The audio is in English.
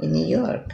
in New York.